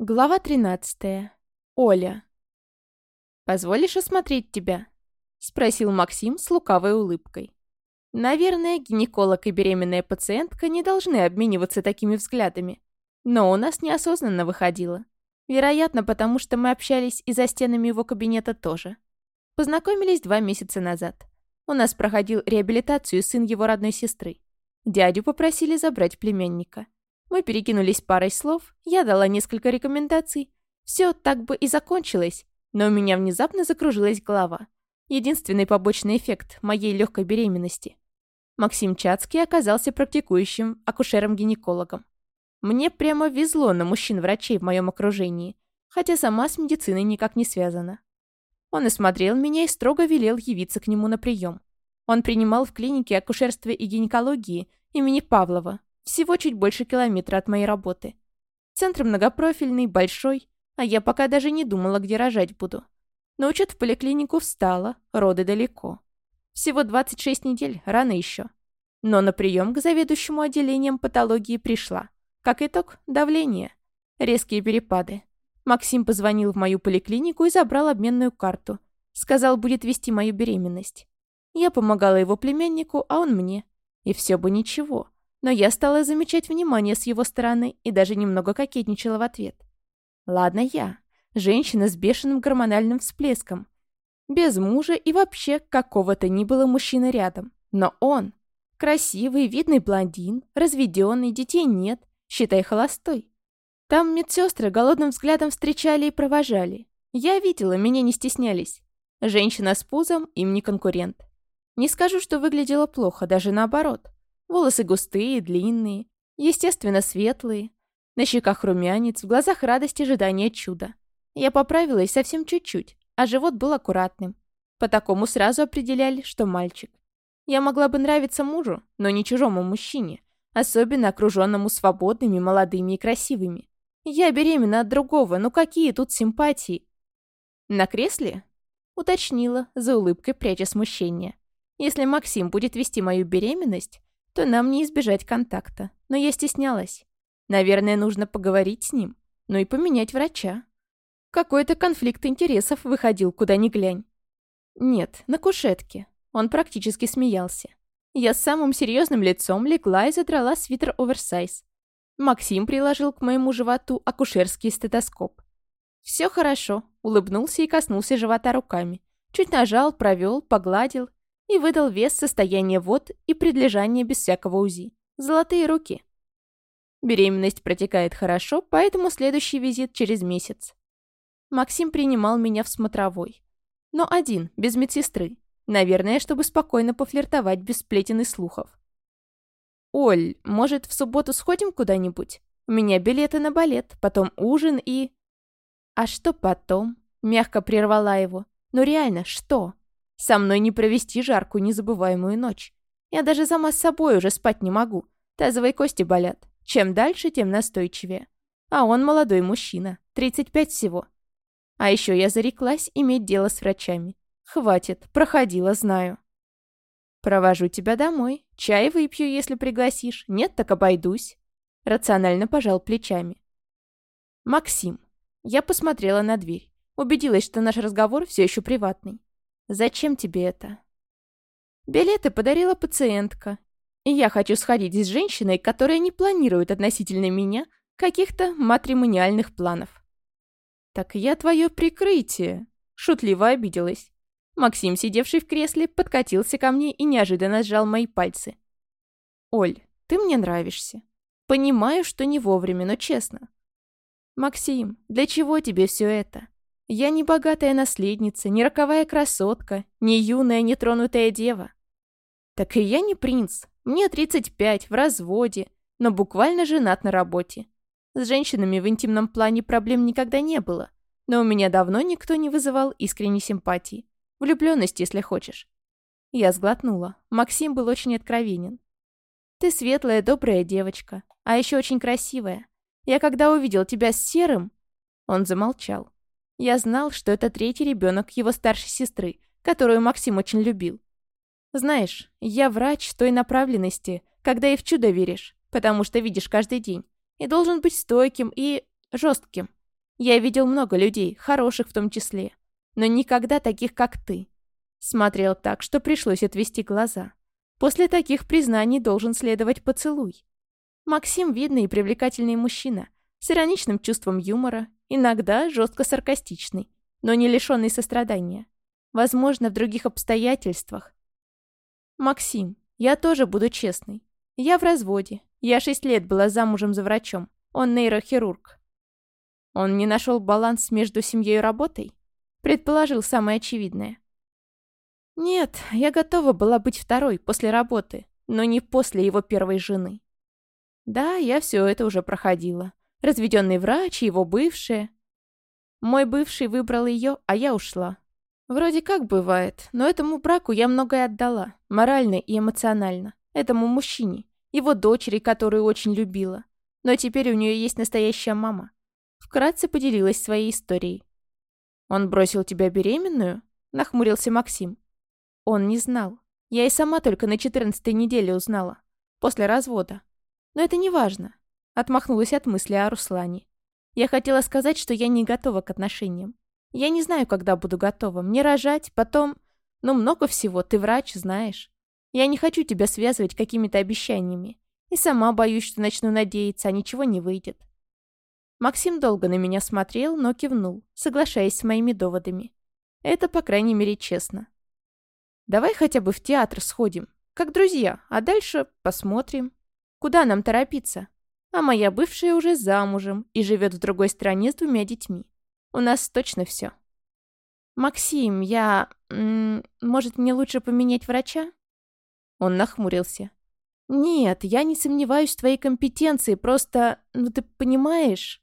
Глава 13. Оля. «Позволишь осмотреть тебя?» — спросил Максим с лукавой улыбкой. Наверное, гинеколог и беременная пациентка не должны обмениваться такими взглядами. Но у нас неосознанно выходило. Вероятно, потому что мы общались и за стенами его кабинета тоже. Познакомились два месяца назад. У нас проходил реабилитацию сын его родной сестры. Дядю попросили забрать племянника. Мы перекинулись парой слов, я дала несколько рекомендаций. Все так бы и закончилось, но у меня внезапно закружилась голова. Единственный побочный эффект моей легкой беременности. Максим Чацкий оказался практикующим акушером-гинекологом. Мне прямо везло на мужчин-врачей в моем окружении, хотя сама с медициной никак не связана. Он осмотрел меня и строго велел явиться к нему на прием. Он принимал в клинике акушерства и гинекологии имени Павлова, всего чуть больше километра от моей работы. Центр многопрофильный, большой, а я пока даже не думала, где рожать буду. На учет в поликлинику встала, роды далеко. Всего 26 недель, рано еще. Но на прием к заведующему отделением патологии пришла. Как итог, давление. Резкие перепады. Максим позвонил в мою поликлинику и забрал обменную карту. Сказал, будет вести мою беременность. Я помогала его племяннику, а он мне. И все бы ничего. Но я стала замечать внимание с его стороны и даже немного кокетничала в ответ. Ладно я, женщина с бешеным гормональным всплеском. Без мужа и вообще какого-то ни было мужчины рядом. Но он, красивый, видный блондин, разведенный, детей нет, считай холостой. Там медсестры голодным взглядом встречали и провожали. Я видела, меня не стеснялись. Женщина с пузом им не конкурент. Не скажу, что выглядела плохо, даже наоборот. Волосы густые, длинные, естественно, светлые. На щеках румянец, в глазах радость и ожидание чуда. Я поправилась совсем чуть-чуть, а живот был аккуратным. По такому сразу определяли, что мальчик. Я могла бы нравиться мужу, но не чужому мужчине, особенно окруженному свободными, молодыми и красивыми. Я беременна от другого, ну какие тут симпатии? На кресле? Уточнила, за улыбкой пряча смущение. Если Максим будет вести мою беременность, то нам не избежать контакта. Но я стеснялась. Наверное, нужно поговорить с ним. Ну и поменять врача. Какой-то конфликт интересов выходил, куда ни глянь. Нет, на кушетке. Он практически смеялся. Я с самым серьезным лицом легла и задрала свитер оверсайз. Максим приложил к моему животу акушерский стетоскоп. «Все хорошо», — улыбнулся и коснулся живота руками. Чуть нажал, провел, погладил и выдал вес, состояние вод и предлежание без всякого УЗИ. Золотые руки. Беременность протекает хорошо, поэтому следующий визит через месяц. Максим принимал меня в смотровой. Но один, без медсестры. Наверное, чтобы спокойно пофлиртовать без сплетен и слухов. «Оль, может, в субботу сходим куда-нибудь? У меня билеты на балет, потом ужин и...» «А что потом?» Мягко прервала его. «Ну реально, что?» Со мной не провести жаркую незабываемую ночь. Я даже сама с собой уже спать не могу. Тазовые кости болят. Чем дальше, тем настойчивее. А он молодой мужчина, 35 всего. А еще я зареклась иметь дело с врачами. Хватит, проходила, знаю. Провожу тебя домой. Чай выпью, если пригласишь. Нет, так обойдусь. Рационально пожал плечами. Максим. Я посмотрела на дверь. Убедилась, что наш разговор все еще приватный. Зачем тебе это? Билеты подарила пациентка. И я хочу сходить с женщиной, которая не планирует относительно меня каких-то матримониальных планов. Так я твое прикрытие. Шутливо обиделась. Максим, сидевший в кресле, подкатился ко мне и неожиданно сжал мои пальцы. «Оль, ты мне нравишься. Понимаю, что не вовремя, но честно. Максим, для чего тебе все это? Я не богатая наследница, не роковая красотка, не юная нетронутая дева. Так и я не принц. Мне 35, в разводе, но буквально женат на работе. С женщинами в интимном плане проблем никогда не было, но у меня давно никто не вызывал искренней симпатии. Влюбленность, если хочешь. Я сглотнула. Максим был очень откровенен. Ты светлая, добрая девочка, а еще очень красивая. Я когда увидел тебя с серым... Он замолчал. Я знал, что это третий ребенок его старшей сестры, которую Максим очень любил. Знаешь, я врач той направленности, когда и в чудо веришь, потому что видишь каждый день, и должен быть стойким и жестким. Я видел много людей, хороших в том числе, но никогда таких, как ты. Смотрел так, что пришлось отвести глаза. После таких признаний должен следовать поцелуй. Максим видный и привлекательный мужчина, с ироничным чувством юмора, иногда жестко саркастичный, но не лишенный сострадания. Возможно, в других обстоятельствах. Максим, я тоже буду честной. Я в разводе. Я шесть лет была замужем за врачом. Он нейрохирург. Он не нашел баланс между семьей и работой? Предположил самое очевидное. Нет, я готова была быть второй после работы, но не после его первой жены. Да, я все это уже проходила. Разведенный врач, его бывшая. Мой бывший выбрал ее, а я ушла. Вроде как бывает, но этому браку я многое отдала, морально и эмоционально. Этому мужчине, его дочери, которую очень любила. Но теперь у нее есть настоящая мама. Вкратце поделилась своей историей. «Он бросил тебя беременную?» — нахмурился Максим. Он не знал. Я и сама только на четырнадцатой неделе узнала. После развода. Но это не важно. Отмахнулась от мысли о Руслане. Я хотела сказать, что я не готова к отношениям. Я не знаю, когда буду готова. Мне рожать, потом... Ну, много всего, ты врач, знаешь. Я не хочу тебя связывать какими-то обещаниями. И сама боюсь, что начну надеяться, а ничего не выйдет. Максим долго на меня смотрел, но кивнул, соглашаясь с моими доводами. Это, по крайней мере, честно. Давай хотя бы в театр сходим, как друзья, а дальше посмотрим. Куда нам торопиться? А моя бывшая уже замужем и живет в другой стране с двумя детьми. У нас точно все. Максим, я... может, мне лучше поменять врача? Он нахмурился. Нет, я не сомневаюсь в твоей компетенции, просто... Ну, ты понимаешь?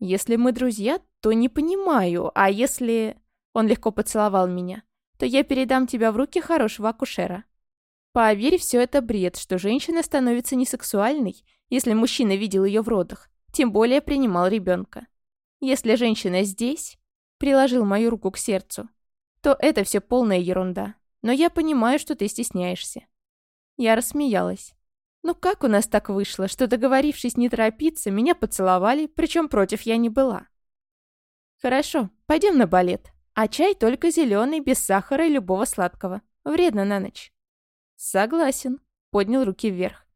Если мы друзья, то не понимаю, а если... Он легко поцеловал меня то я передам тебя в руки хорошего акушера. Поверь, все это бред, что женщина становится несексуальной, если мужчина видел ее в родах, тем более принимал ребенка. Если женщина здесь, приложил мою руку к сердцу, то это все полная ерунда. Но я понимаю, что ты стесняешься. Я рассмеялась. Ну как у нас так вышло, что, договорившись не торопиться, меня поцеловали, причем против я не была? Хорошо, пойдем на балет. А чай только зеленый, без сахара и любого сладкого. Вредно на ночь. Согласен. Поднял руки вверх.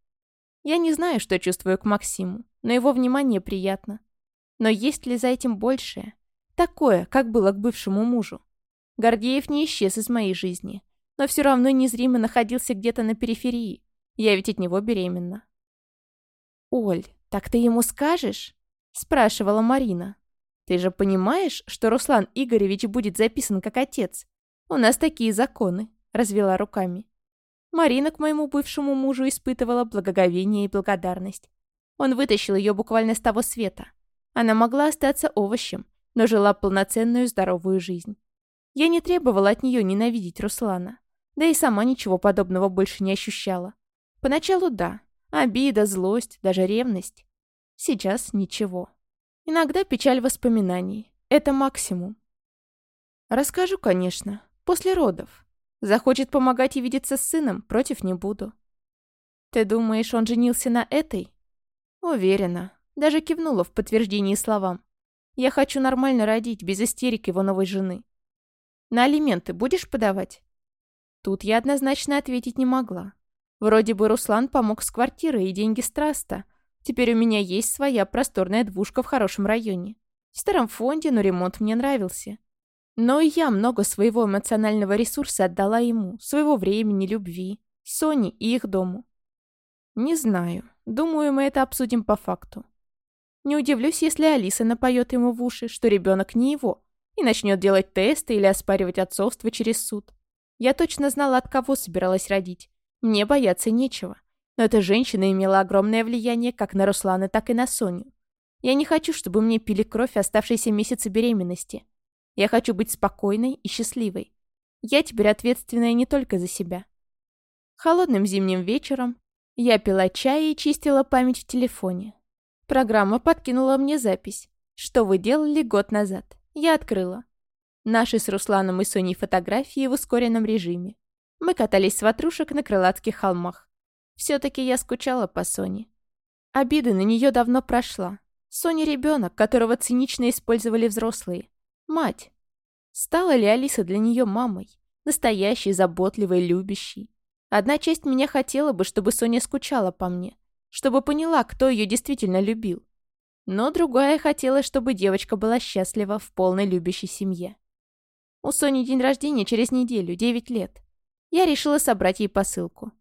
Я не знаю, что чувствую к Максиму, но его внимание приятно. Но есть ли за этим большее? Такое, как было к бывшему мужу. Гордеев не исчез из моей жизни, но все равно незримо находился где-то на периферии. Я ведь от него беременна. «Оль, так ты ему скажешь?» – спрашивала Марина. Ты же понимаешь, что Руслан Игоревич будет записан как отец? У нас такие законы», — развела руками. Марина к моему бывшему мужу испытывала благоговение и благодарность. Он вытащил ее буквально с того света. Она могла остаться овощем, но жила полноценную здоровую жизнь. Я не требовала от нее ненавидеть Руслана. Да и сама ничего подобного больше не ощущала. Поначалу да. Обида, злость, даже ревность. Сейчас ничего. Иногда печаль воспоминаний. Это максимум. Расскажу, конечно, после родов. Захочет помогать и видеться с сыном, против не буду. Ты думаешь, он женился на этой? Уверена. Даже кивнула в подтверждении словам. Я хочу нормально родить, без истерик его новой жены. На алименты будешь подавать? Тут я однозначно ответить не могла. Вроде бы Руслан помог с квартирой и деньги с траста, Теперь у меня есть своя просторная двушка в хорошем районе. В старом фонде, но ремонт мне нравился. Но и я много своего эмоционального ресурса отдала ему, своего времени, любви, Соне и их дому. Не знаю. Думаю, мы это обсудим по факту. Не удивлюсь, если Алиса напоет ему в уши, что ребенок не его, и начнет делать тесты или оспаривать отцовство через суд. Я точно знала, от кого собиралась родить. Мне бояться нечего. Но эта женщина имела огромное влияние как на Руслана, так и на Соню. Я не хочу, чтобы мне пили кровь оставшиеся месяцы беременности. Я хочу быть спокойной и счастливой. Я теперь ответственная не только за себя. Холодным зимним вечером я пила чай и чистила память в телефоне. Программа подкинула мне запись. Что вы делали год назад? Я открыла. Наши с Русланом и Соней фотографии в ускоренном режиме. Мы катались с ватрушек на крылатских холмах. Все-таки я скучала по Соне. Обида на нее давно прошла. Соня ребенок, которого цинично использовали взрослые. Мать. Стала ли Алиса для нее мамой? Настоящей, заботливой, любящей. Одна часть меня хотела бы, чтобы Соня скучала по мне. Чтобы поняла, кто ее действительно любил. Но другая хотела, чтобы девочка была счастлива в полной любящей семье. У Сони день рождения через неделю, 9 лет. Я решила собрать ей посылку.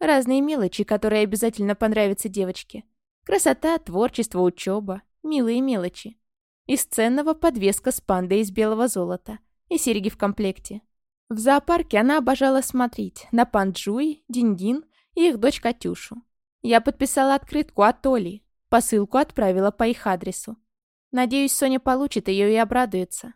Разные мелочи, которые обязательно понравятся девочке. Красота, творчество, учеба. Милые мелочи. Из ценного подвеска с пандой из белого золота. И серьги в комплекте. В зоопарке она обожала смотреть на панд Джуи, Диндин и их дочь Катюшу. Я подписала открытку от Оли. Посылку отправила по их адресу. Надеюсь, Соня получит ее и обрадуется.